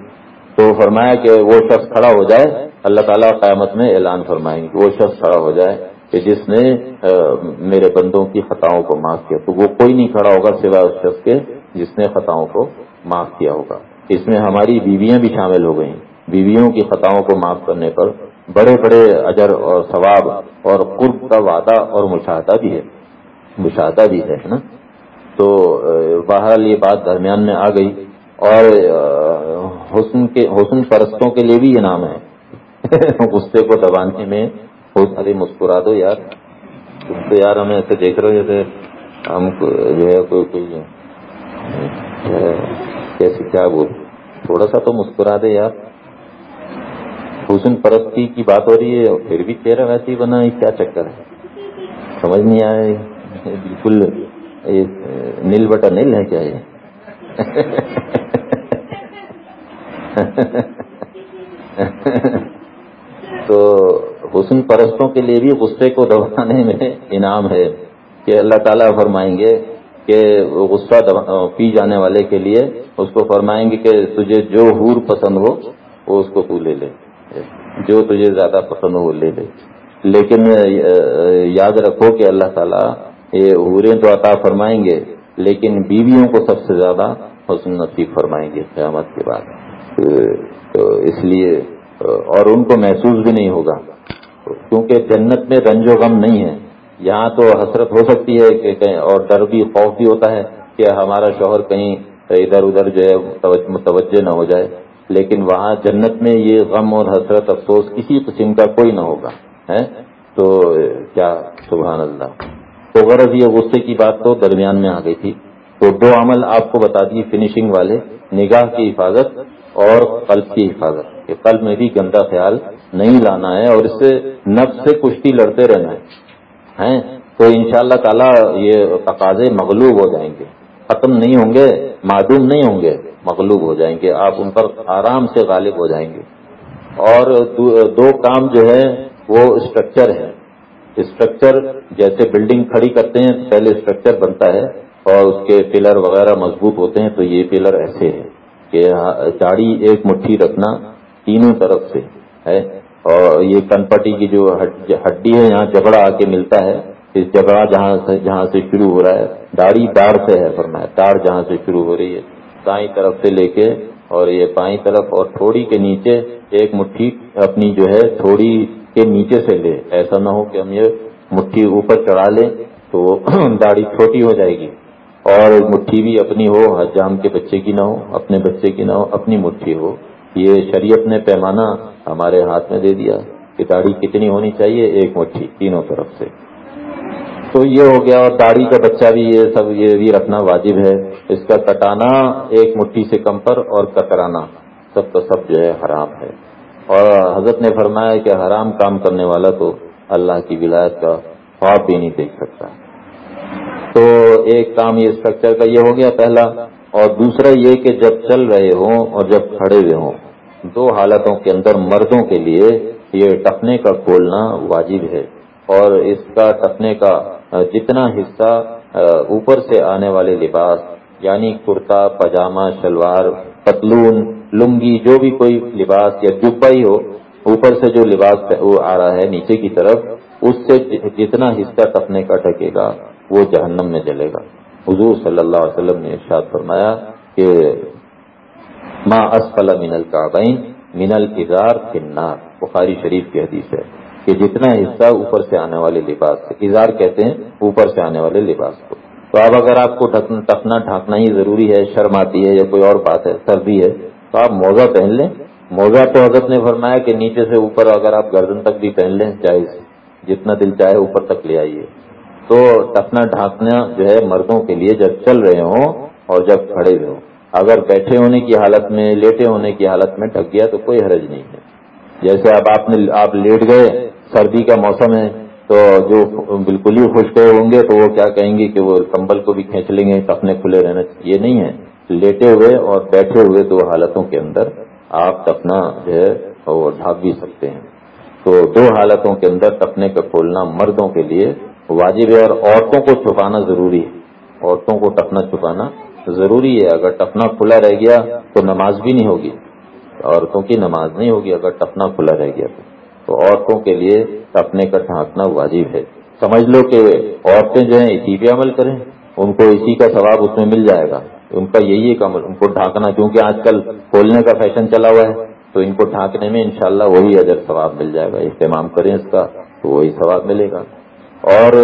تو فرمایا کہ وہ شخص کھڑا ہو جائے، اللہ تعالیٰ قیامت میں اعلان فرمائیں گے وہ شخص کھڑا ہو جائے کہ جس نے میرے بندوں کی خطاؤں کو معاف کیا۔ تو وہ کوئی نہیں کھڑا ہوگا سوائے اس شخص کے جس نے خطاؤں کو معاف کیا ہوگا۔ اس میں ہماری بیویاں بھی شامل ہو گئیں۔ بیویوں کی خطاؤں کو معاف کرنے پر بڑے بڑے اجر اور ثواب اور قرب کا وعدہ اور مشاہدہ بھی ہے۔ مشاہدہ بھی ہے نا؟ تو بہرحال یہ بات درمیان میں آ گئی اور حسن کے، حسن پرستوں کے لیے بھی یہ نام ہے۔ غصے کو دبانے میں بہت ساری مسکرا دو یار۔ تم تو یار ہمیں ایسے دیکھ رہے جیسے ہم جو ہے کوئی کوئی اچھا، کیسے کیا بول۔ تھوڑا سا تو مسکرا دے یار۔ حسن پرستی کی بات ہو رہی ہے پھر بھی چہرہ ویسے ہی بنا کیا چکر ہے؟ سمجھ نہیں آئے بالکل۔ نیل بٹا نیل ہے کیا یہ تو حسن پرستوں کے لیے بھی غصے کو دبانے میں انعام ہے کہ اللہ تعالیٰ فرمائیں گے کہ غصہ پی جانے والے کے لیے اس کو فرمائیں گے کہ تجھے جو حور پسند ہو وہ اس کو تو لے لے۔ جو تجھے زیادہ پسند ہو وہ لے لے۔ لیکن یاد رکھو کہ اللہ تعالیٰ یہ حوریں تو عطا فرمائیں گے، لیکن بیویوں کو سب سے زیادہ حسن نصیب فرمائیں گے قیامت کے بعد۔ تو اس لیے، اور ان کو محسوس بھی نہیں ہوگا، کیونکہ جنت میں رنج و غم نہیں ہے۔ یہاں تو حسرت ہو سکتی ہے کہ کہیں اور ڈر بھی، خوف بھی ہوتا ہے کہ ہمارا شوہر کہیں ادھر ادھر جو ہے متوجہ نہ ہو جائے۔ لیکن وہاں جنت میں یہ غم اور حسرت افسوس کسی قسم کا کوئی نہ ہوگا ہے تو کیا؟ سبحان اللہ۔ تو غرض یہ غصے کی بات تو درمیان میں آ گئی تھی۔ تو دو عمل آپ کو بتا دیے فنیشنگ والے، نگاہ کی حفاظت اور قلب کی حفاظت، کہ قلب میں بھی گندا خیال نہیں لانا ہے اور اس سے نفس سے کشتی لڑتے رہنا ہے۔ تو ان شاء اللہ تعالی یہ تقاضے مغلوب ہو جائیں گے۔ ختم نہیں ہوں گے، معدوم نہیں ہوں گے، مغلوب ہو جائیں گے۔ آپ ان پر آرام سے غالب ہو جائیں گے۔ اور دو کام جو ہے وہ اسٹرکچر ہے اسٹرکچر جیسے بلڈنگ کھڑی کرتے ہیں، پہلے اسٹرکچر بنتا ہے اور اس کے پلر وغیرہ مضبوط ہوتے ہیں، تو یہ پلر ایسے ہے کہ ہاں، چاڑی ایک مٹھی رکھنا تینوں طرف سے ہے۔ اور یہ کنپٹی کی جو ہڈی ہے، یہاں جگڑا آ کے ملتا ہے۔ اس جگڑا جہاں سے جہاں سے شروع ہو رہا ہے، داڑھی داڑ سے ہے، فرمایا داڑ جہاں سے شروع ہو رہی ہے۔ دائیں طرف سے لے کے اور یہ بائیں طرف اور تھوڑی کے نیچے ایک مٹھی اپنی جو ہے، تھوڑی کے نیچے سے لے۔ ایسا نہ ہو کہ ہم یہ مٹھی اوپر چڑھا لیں تو داڑھی چھوٹی ہو جائے گی۔ اور مٹھی بھی اپنی ہو حجام کے بچے کی نہ ہو، اپنے بچے کی نہ ہو، اپنی مٹھی ہو۔ یہ شریعت نے پیمانہ ہمارے ہاتھ میں دے دیا کہ داڑھی کتنی ہونی چاہیے، ایک مٹھی تینوں طرف سے۔ تو یہ ہو گیا اور داڑھی کا بچہ بھی یہ سب یہ بھی رکھنا واجب ہے۔ اس کا کٹانا ایک مٹھی سے کم پر اور کترانا سب کا سب جو ہے حرام ہے۔ اور حضرت نے فرمایا کہ حرام کام کرنے والا تو اللہ کی ولایت کا خواب بھی نہیں دیکھ سکتا۔ تو ایک کام یہ اسٹرکچر کا یہ ہو گیا پہلا، اور دوسرا یہ کہ جب چل رہے ہوں اور جب کھڑے ہوئے ہوں، دو حالتوں کے اندر مردوں کے لیے یہ ٹپنے کا کھولنا واجب ہے۔ اور اس کا ٹپنے کا جتنا حصہ اوپر سے آنے والے لباس یعنی کرتا پاجامہ شلوار، پتلون لنگی جو بھی کوئی لباس یا جبا ہی ہو، اوپر سے جو لباس وہ آ رہا ہے نیچے کی طرف، اس سے جتنا حصہ ٹپنے کا ٹکے گا، وہ جہنم میں جلے گا۔ حضور صلی اللہ علیہ وسلم نے ارشاد فرمایا کہ ماں اسفل من القعبین من الزار کنار بخاری شریف کی حدیث ہے کہ جتنا حصہ اوپر سے آنے والے لباس اظہار کہتے ہیں اوپر سے آنے والے لباس کو۔ تو اب اگر آپ کو ٹپنا ڈھانکنا ہی ضروری ہے، شرم آتی ہے یا کوئی اور بات ہے، سردی ہے آپ موزہ پہن لیں۔ موزہ تو حضرت نے فرمایا کہ نیچے سے اوپر اگر آپ گردن تک بھی پہن لیں چاہے جتنا دل چاہے اوپر تک لے آئیے۔ تو ٹپنا ڈھانکنا جو ہے مردوں کے لیے جب چل رہے ہوں اور جب کھڑے ہوئے ہوں۔ اگر بیٹھے ہونے کی حالت میں، لیٹے ہونے کی حالت میں ڈھک گیا تو کوئی حرج نہیں ہے۔ جیسے اب آپ نے، آپ لیٹ گئے، سردی کا موسم ہے، تو جو بالکل ہی خوش گئے ہوں گے تو وہ کیا کہیں گے کہ وہ کمبل کو بھی کھینچ لیں گے، اپنے کھلے رہنا یہ نہیں ہے۔ لیٹے ہوئے اور بیٹھے ہوئے دو حالتوں کے اندر آپ اپنا جو ہے وہ ڈھانپ بھی سکتے ہیں۔ تو دو حالتوں کے اندر ٹپنے کا کھولنا مردوں کے لیے واجب ہے اور عورتوں کو چھپانا ضروری ہے۔ عورتوں کو ٹپنا چھپانا ضروری ہے۔ اگر ٹپنا کھلا رہ گیا تو نماز بھی نہیں ہوگی۔ عورتوں کی نماز نہیں ہوگی اگر ٹپنا کھلا رہ گیا تو۔ عورتوں کے لیے ٹپنے کا ڈھانکنا واجب ہے۔ سمجھ لو کہ عورتیں جو ہیں اسی پہ عمل کریں، ان کو اسی کا ثواب اس میں مل جائے گا۔ ان کا یہی ایک عمل ان کو ڈھانکنا، کیونکہ آج کل کھولنے کا فیشن چلا ہوا ہے، تو ان کو ڈھانکنے میں انشاءاللہ وہی اجر ثواب مل جائے گا، اہتمام کریں اس کا، تو وہی ثواب ملے گا۔ اور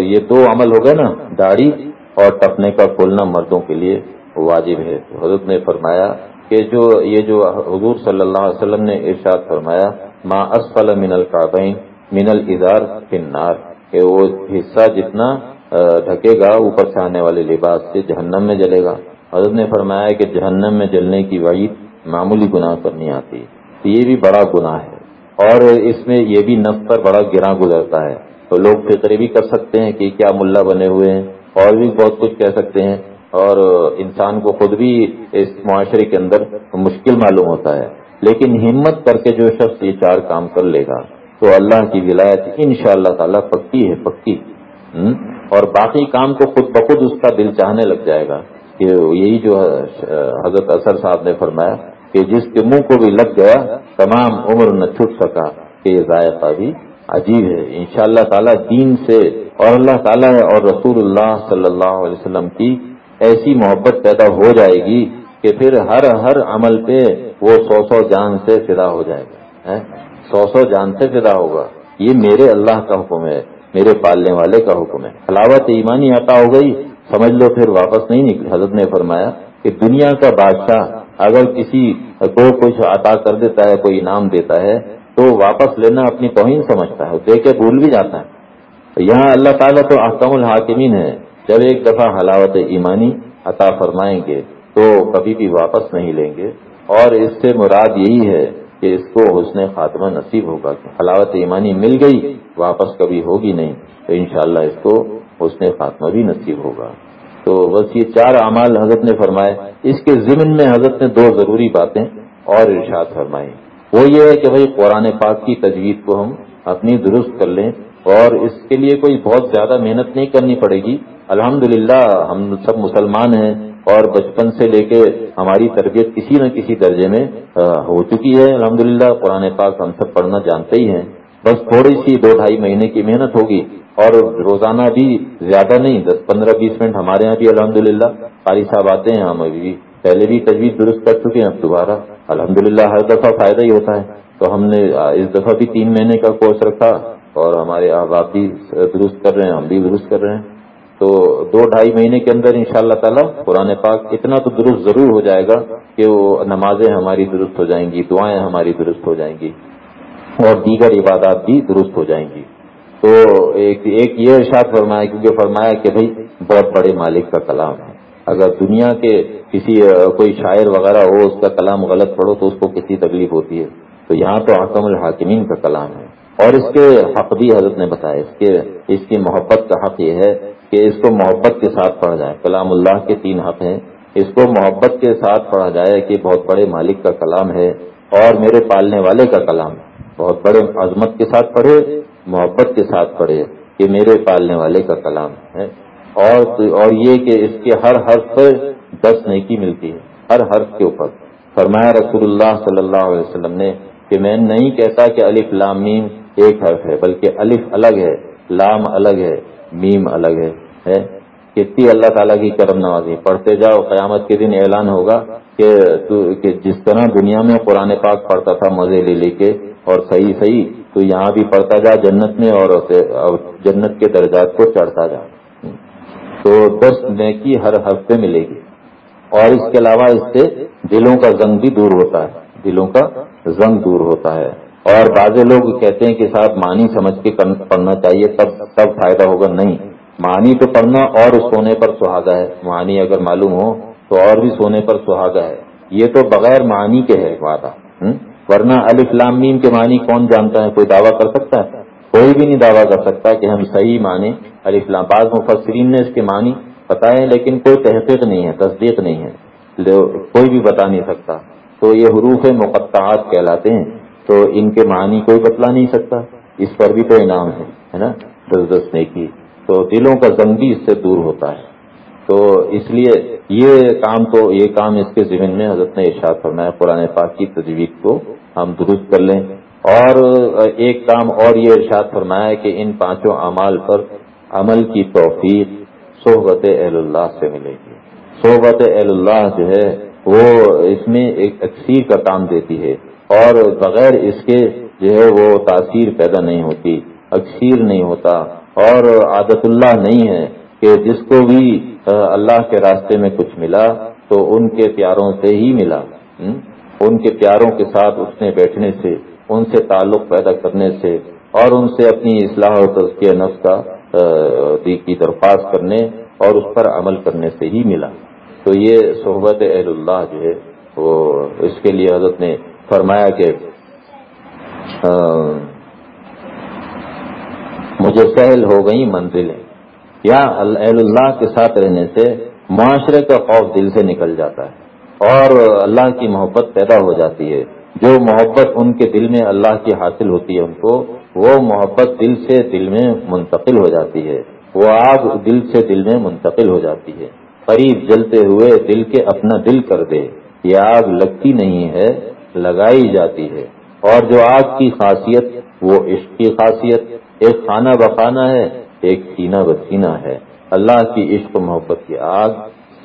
یہ دو عمل ہو گئے نا، داڑھی اور ٹپنے کا کھولنا مردوں کے لیے واجب ہے۔ حضرت نے فرمایا کہ جو، یہ جو حضور صلی اللہ علیہ وسلم نے ارشاد فرمایا، ما اسفل من القابین من الادار فنار کہ وہ حصہ جتنا ڈھکے گا، اوپر سے آنے والے لباس سے جہنم میں جلے گا۔ حضرت نے فرمایا کہ جہنم میں جلنے کی وعید معمولی گناہ پر نہیں آتی۔ یہ بھی بڑا گناہ ہے۔ اور اس میں یہ بھی نف پر بڑا گرا گزرتا ہے۔ تو لوگ فکر بھی کر سکتے ہیں کہ کیا ملا بنے ہوئے ہیں۔ اور بھی بہت کچھ کہہ سکتے ہیں۔ اور انسان کو خود بھی اس معاشرے کے اندر مشکل معلوم ہوتا ہے۔ لیکن ہمت کر کے جو شخص یہ چار کام کر لے گا، تو اللہ کی ولایت ان شاء اللہ تعالیٰ پکی ہے، پکی۔ اور باقی کام کو خود بخود اس کا دل چاہنے لگ جائے گا کہ یہی جو حضرت اثر صاحب نے فرمایا کہ جس کے منہ کو بھی لگ گیا، تمام عمر نہ چھٹ سکا، کہ یہ ذائقہ بھی عجیب ہے۔ ان شاء اللہ تعالیٰ دین سے اور اللہ تعالیٰ اور رسول اللہ صلی اللہ علیہ وسلم کی ایسی محبت پیدا ہو جائے گی کہ پھر ہر ہر عمل پہ وہ سو سو جان سے فدا ہو جائے گا سو سو جان سے فدا ہوگا۔ یہ میرے اللہ کا حکم ہے۔ میرے پالنے والے کا حکم ہے۔ حلاوت ایمانی عطا ہو گئی، سمجھ لو پھر واپس نہیں نکلی حضرت نے فرمایا کہ دنیا کا بادشاہ اگر کسی کو کچھ عطا کر دیتا ہے، کوئی انعام دیتا ہے، تو واپس لینا اپنی توہین سمجھتا ہے دے کے بھول بھی جاتا ہے۔ یہاں اللہ تعالیٰ تو احکم الحاکمین ہے جب ایک دفعہ حلاوت ایمانی عطا فرمائیں گے، تو کبھی بھی واپس نہیں لیں گے۔ اور اس سے مراد یہی ہے کہ اس کو حسن خاتمہ نصیب ہوگا۔ حلاوت ایمانی مل گئی، واپس کبھی ہوگی نہیں، تو انشاءاللہ اس کو حسن خاتمہ بھی نصیب ہوگا۔ تو بس یہ چار اعمال حضرت نے فرمائے۔ اس کے ضمن میں حضرت نے دو ضروری باتیں اور ارشاد فرمائی۔ وہ یہ ہے کہ بھائی قرآن پاک کی تجویز کو ہم اپنی درست کر لیں اور اس کے لیے کوئی بہت زیادہ محنت نہیں کرنی پڑے گی۔ الحمد ہم سب مسلمان ہیں۔ اور بچپن سے لے کے ہماری تربیت کسی نہ کسی درجے میں ہو چکی ہے۔ الحمد قرآن پاک ہم سب پڑھنا جانتے ہی ہیں۔ بس تھوڑی سی دو ڈھائی مہینے کی محنت ہوگی اور روزانہ بھی زیادہ نہیں، دس، پندرہ، بیس منٹ ہمارے یہاں بھی الحمد للہ قاری صاحب آتے ہیں، ہم ابھی پہلے بھی تجویز درست کر چکے ہیں، اب دوبارہ۔ الحمد ہر دفعہ فائدہ ہی ہوتا ہے۔ تو ہم نے اس دفعہ بھی تین مہینے کا کورس رکھا اور ہمارے احباب بھی درست کر رہے ہیں، ہم بھی درست کر رہے ہیں۔ تو دو ڈھائی مہینے کے اندر ان شاء اللہ تعالیٰ قرآن پاک اتنا تو درست ضرور ہو جائے گا کہ وہ نمازیں ہماری درست ہو جائیں گی، دعائیں ہماری درست ہو جائیں گی اور دیگر عبادات بھی درست ہو جائیں گی۔ تو ایک ایک یہ ارشاد فرمایا کیونکہ فرمایا کہ بھائی بہت بڑے مالک کا کلام ہے۔ اگر دنیا کے کسی، کوئی شاعر وغیرہ ہو، اس کا کلام غلط پڑھو تو اس کو کتنی تکلیف ہوتی ہے۔ تو یہاں تو حکم الحاکمین کا کلام ہے۔ اور اس کے حق بھی حضرت نے بتایا، اس کے، اس کی محبت کا حق یہ ہے کہ اس کو محبت کے ساتھ پڑھا جائے۔ کلام اللہ کے تین حق ہیں۔ اس کو محبت کے ساتھ پڑھا جائے کہ بہت بڑے مالک کا کلام ہے اور میرے پالنے والے کا کلام ہے۔ بہت بڑے عظمت کے ساتھ پڑھے، محبت کے ساتھ پڑھے کہ میرے پالنے والے کا کلام ہے۔ اور اور یہ کہ اس کے ہر حرف پر دس نیکی ملتی ہے، ہر حرف کے اوپر۔ فرمایا رسول اللہ صلی اللہ علیہ وسلم نے کہ میں نہیں کہتا کہ الف لام میم ایک حرف ہے، بلکہ الف الگ ہے، لام الگ ہے۔ میم الگ ہے کتنی اللہ تعالیٰ کی کرم نوازی پڑھتے جاؤ، قیامت کے دن اعلان ہوگا کہ جس طرح دنیا میں قرآن پاک پڑھتا تھا، مزے لے لے کے، اور صحیح صحیح، تو یہاں بھی پڑھتا جا، جنت میں اور جنت کے درجات کو چڑھتا جا۔ تو دس نیکی ہر ہفتے ملے گی۔ اور اس کے علاوہ اس سے دلوں کا زنگ بھی دور ہوتا ہے۔ دلوں کا زنگ دور ہوتا ہے۔ اور بعض لوگ کہتے ہیں کہ صاحب مانی سمجھ کے پڑھنا چاہیے، تب تب فائدہ ہوگا۔ نہیں مانی تو پڑھنا اور سونے پر سہاگا ہے۔ مانی اگر معلوم ہو تو اور بھی سونے پر سہاگا ہے۔ یہ تو بغیر معنی کے ہے وعدہ ورنہ الفلام میم کے معنی کون جانتا ہے؟ کوئی دعویٰ کر سکتا ہے؟ کوئی بھی نہیں دعویٰ کر سکتا کہ ہم صحیح معنی الفلام بعض مفسرین نے اس کے معنی بتائے لیکن کوئی تحقیق نہیں ہے، تصدیق نہیں ہے۔ کوئی بھی بتا نہیں سکتا۔ تو یہ حروف مقطعات کہلاتے ہیں۔ تو ان کے معنی کوئی بتلا نہیں سکتا۔ اس پر بھی تو انعام ہے نا؟ دس دس نے کی تو دلوں کا زنگ بھی اس سے دور ہوتا ہے۔ تو اس لیے یہ کام تو، یہ کام اس کے ذمن میں حضرت نے ارشاد فرمایا، قرآن پاک کی تجویز کو ہم درست کر لیں۔ اور ایک کام اور یہ ارشاد فرمایا کہ ان پانچوں اعمال پر عمل کی توفیق صحبت اہل اللہ سے ملے گی۔ صحبت اہل اللہ جو ہے، وہ اس میں ایک اکثیر کا کام دیتی ہے۔ اور بغیر اس کے جو ہے وہ تاثیر پیدا نہیں ہوتی، اکثیر نہیں ہوتا۔ اور عادت اللہ نہیں ہے کہ جس کو بھی اللہ کے راستے میں کچھ ملا تو ان کے پیاروں سے ہی ملا۔ ان کے پیاروں کے ساتھ اٹھنے بیٹھنے سے، ان سے تعلق پیدا کرنے سے اور ان سے اپنی اصلاح و تزکیہ نفس کا کی درخواست کرنے اور اس پر عمل کرنے سے ہی ملا۔ تو یہ صحبت اہل اللہ جو ہے وہ اس کے لیے حضرت نے فرمایا کہ مجھے سہل ہو گئی منزلیں۔ یا اہل اللہ کے ساتھ رہنے سے معاشرے کا خوف دل سے نکل جاتا ہے اور اللہ کی محبت پیدا ہو جاتی ہے۔ جو محبت ان کے دل میں اللہ کی حاصل ہوتی ہے ان کو، وہ محبت دل سے دل میں منتقل ہو جاتی ہے۔ وہ آگ دل سے دل میں منتقل ہو جاتی ہے۔ قریب جلتے ہوئے دل کے اپنا دل کر دے۔ یہ آگ لگتی نہیں ہے۔ لگائی جاتی ہے۔ اور جو آگ کی خاصیت، وہ عشق کی خاصیت۔ ایک خانہ بخانہ ہے، ایک سینہ بسینہ ہے۔ اللہ کی عشق و محبت کی آگ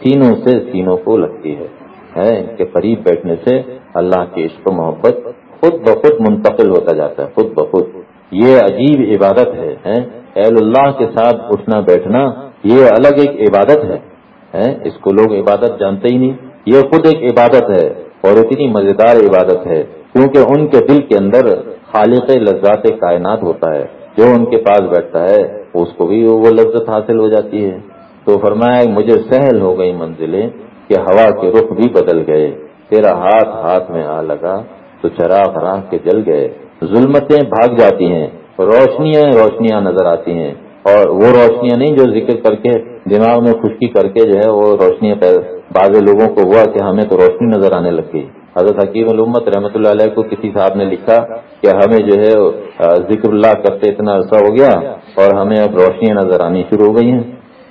سینوں سے سینوں کو لگتی ہے۔ ان قریب بیٹھنے سے اللہ کی عشق و محبت خود بخود منتقل ہوتا جاتا ہے، خود بخود۔ یہ عجیب عبادت ہے اہل اللہ کے ساتھ اٹھنا بیٹھنا، یہ الگ ایک عبادت ہے۔ اس کو لوگ عبادت جانتے ہی نہیں۔ یہ خود ایک عبادت ہے۔ اور اتنی مزیدار عبادت ہے، کیونکہ ان کے دل کے اندر خالق لذات کائنات ہوتا ہے۔ جو ان کے پاس بیٹھتا ہے، اس کو بھی وہ لذت حاصل ہو جاتی ہے۔ تو فرمایا، مجھے سہل ہو گئی منزلیں کہ ہوا کے رخ بھی بدل گئے۔ تیرا ہاتھ ہاتھ میں آ لگا، تو چراغ راہ کے جل گئے۔ ظلمتیں بھاگ جاتی ہیں، روشنیاں روشنیاں نظر آتی ہیں۔ اور وہ روشنیاں نہیں جو ذکر کر کے دماغ میں خشکی کر کے جو ہے وہ روشنیاں بعض لوگوں کو ہوا کہ ہمیں تو روشنی نظر آنے لگ گئی۔ حضرت حکیم علومت رحمۃ اللہ علیہ کو کسی صاحب نے لکھا کہ ہمیں جو ہے ذکر اللہ کرتے اتنا عرصہ ہو گیا اور ہمیں اب روشنیاں نظر آنی شروع ہو گئی ہیں۔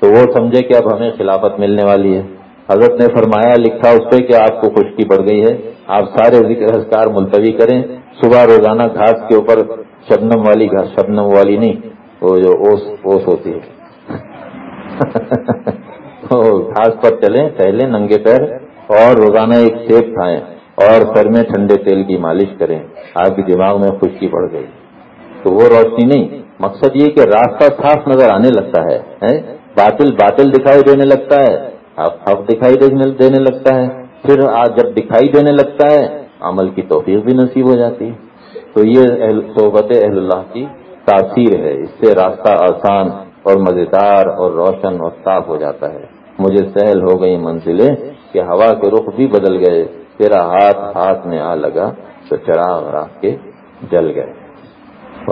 تو وہ سمجھے کہ اب ہمیں خلافت ملنے والی ہے۔ حضرت نے فرمایا، لکھا اس پہ کہ آپ کو خشکی پڑ گئی ہے، آپ سارے ذکر اذکار ملتوی کریں۔ صبح روزانہ گھاس کے اوپر شبنم والی گھاس شبنم والی نہیں وہ جو اوس اوس ہوتی ہے۔ گھاس پر چلیں، ٹہلیں، ننگے پیر، اور روزانہ ایک سیب کھائیں، اور سر میں ٹھنڈے تیل کی مالش کریں۔ آپ کے دماغ میں خشکی پڑ گئی۔ تو وہ روشنی نہیں، مقصد یہ کہ راستہ صاف نظر آنے لگتا ہے باطل باطل دکھائی دینے لگتا ہے حق دکھائی دینے لگتا ہے۔ پھر آج جب دکھائی دینے لگتا ہے، عمل کی توفیق بھی نصیب ہو جاتی ہے۔ تو یہ صحبت اہل اللہ کی تاثیر ہے۔ اس سے راستہ آسان اور مزیدار اور روشن اور صاف ہو جاتا ہے۔ مجھے سہل ہو گئی منزلیں کہ ہوا کے رخ بھی بدل گئے۔ تیرا ہاتھ ہاتھ میں آ لگا تو چراغ راہ کے جل گئے۔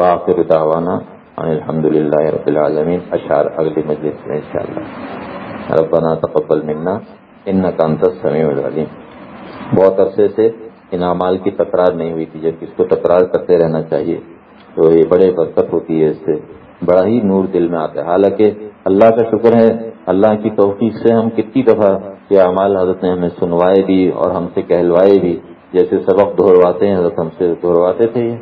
آخر دعوانا الحمد للہ رب العالمین۔ اشار اگلی مجلس میں انشاءاللہ۔ ربنا تقبل منا ان انت السمیع العلیم۔ بہت عرصے سے ان اعمال کی تکرار نہیں ہوئی تھی جب اس کو تکرار کرتے رہنا چاہیے۔ تو یہ بڑے برکت ہوتی ہے اس سے۔ بڑا ہی نور دل میں آتا ہے۔ حالانکہ اللہ کا شکر ہے، اللہ کی توفیق سے ہم کتنی دفعہ یہ اعمال حضرت نے ہمیں سنوائے بھی اور ہم سے کہلوائے بھی۔ جیسے سبق دہرواتے ہیں، حضرت ہم سے دہرواتے تھے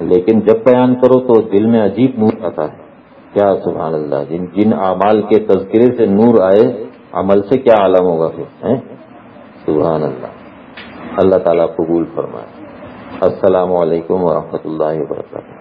لیکن جب بیان کرو تو دل میں عجیب نور آتا ہے۔ کیا سبحان اللہ، جن جن اعمال کے تذکرے سے نور آئے، عمل سے کیا عالم ہوگا پھر سبحان اللہ۔ اللہ تعالیٰ قبول فرمائے۔ السلام علیکم ورحمۃ اللہ وبرکاتہ۔